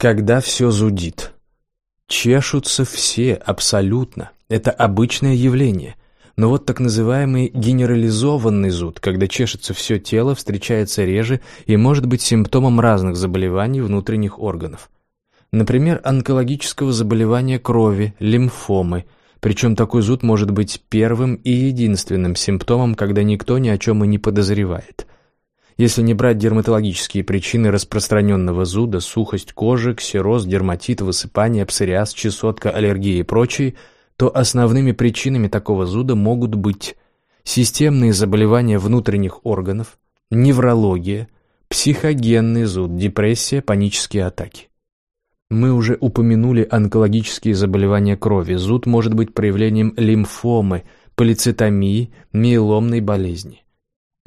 Когда все зудит. Чешутся все, абсолютно. Это обычное явление. Но вот так называемый генерализованный зуд, когда чешется все тело, встречается реже и может быть симптомом разных заболеваний внутренних органов. Например, онкологического заболевания крови, лимфомы. Причем такой зуд может быть первым и единственным симптомом, когда никто ни о чем и не подозревает. Если не брать дерматологические причины распространенного зуда, сухость кожи, ксероз, дерматит, высыпание, псориаз, чесотка, аллергия и прочие, то основными причинами такого зуда могут быть системные заболевания внутренних органов, неврология, психогенный зуд, депрессия, панические атаки. Мы уже упомянули онкологические заболевания крови. Зуд может быть проявлением лимфомы, полицитомии, миеломной болезни.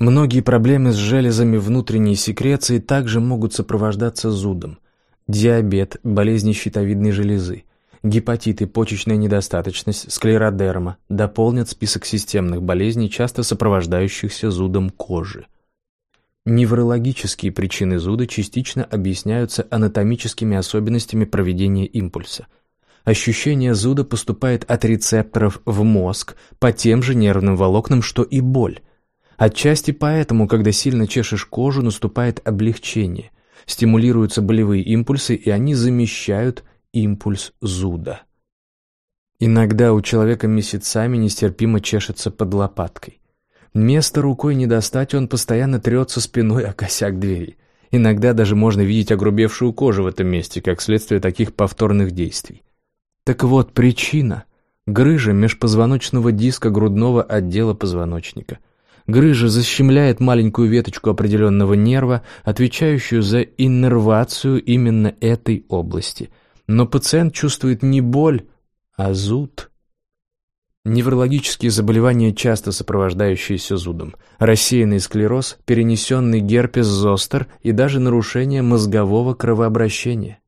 Многие проблемы с железами внутренней секреции также могут сопровождаться зудом. Диабет, болезни щитовидной железы, гепатиты, почечная недостаточность, склеродерма дополнят список системных болезней, часто сопровождающихся зудом кожи. Неврологические причины зуда частично объясняются анатомическими особенностями проведения импульса. Ощущение зуда поступает от рецепторов в мозг по тем же нервным волокнам, что и боль. Отчасти поэтому, когда сильно чешешь кожу, наступает облегчение. Стимулируются болевые импульсы, и они замещают импульс зуда. Иногда у человека месяцами нестерпимо чешется под лопаткой. Место рукой не достать, он постоянно трется спиной о косяк двери. Иногда даже можно видеть огрубевшую кожу в этом месте, как следствие таких повторных действий. Так вот, причина – грыжа межпозвоночного диска грудного отдела позвоночника. Грыжа защемляет маленькую веточку определенного нерва, отвечающую за иннервацию именно этой области. Но пациент чувствует не боль, а зуд – Неврологические заболевания, часто сопровождающиеся зудом, рассеянный склероз, перенесенный герпес зостер и даже нарушение мозгового кровообращения.